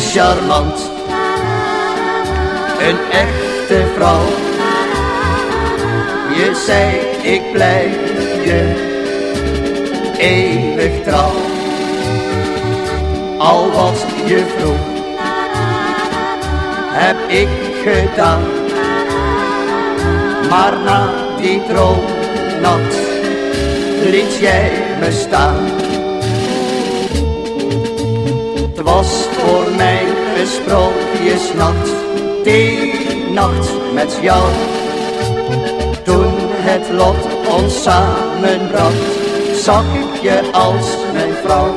charmant, een echte vrouw. Je zei ik blijf je eeuwig trouw. Al wat je vroeg, heb ik gedaan. Maar na die droomnacht liet jij me staan. Sprookjesnacht, die nacht met jou. Toen het lot ons samenbracht, zag ik je als mijn vrouw.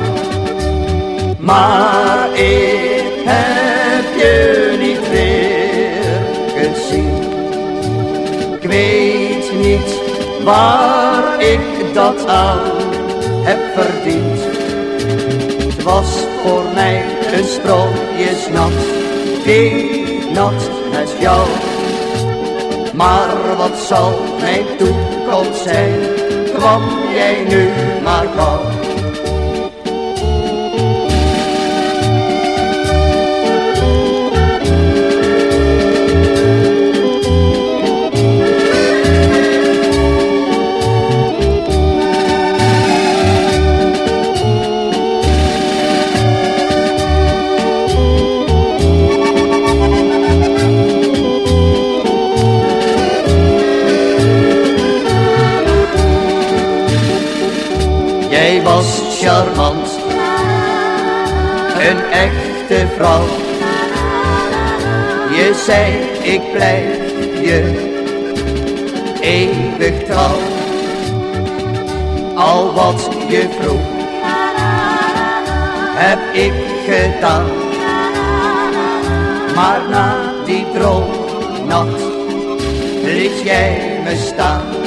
Maar ik heb je niet weer gezien. Ik weet niet waar ik dat aan heb verdiend. Het was voor mij een sprookjesnacht, nacht met jou. Maar wat zal mijn toekomst zijn, kwam jij nu maar gauw. Een echte vrouw. Je zei ik blijf je eeuwig trouw. Al wat je vroeg, heb ik gedaan. Maar na die droomnacht liet jij me staan.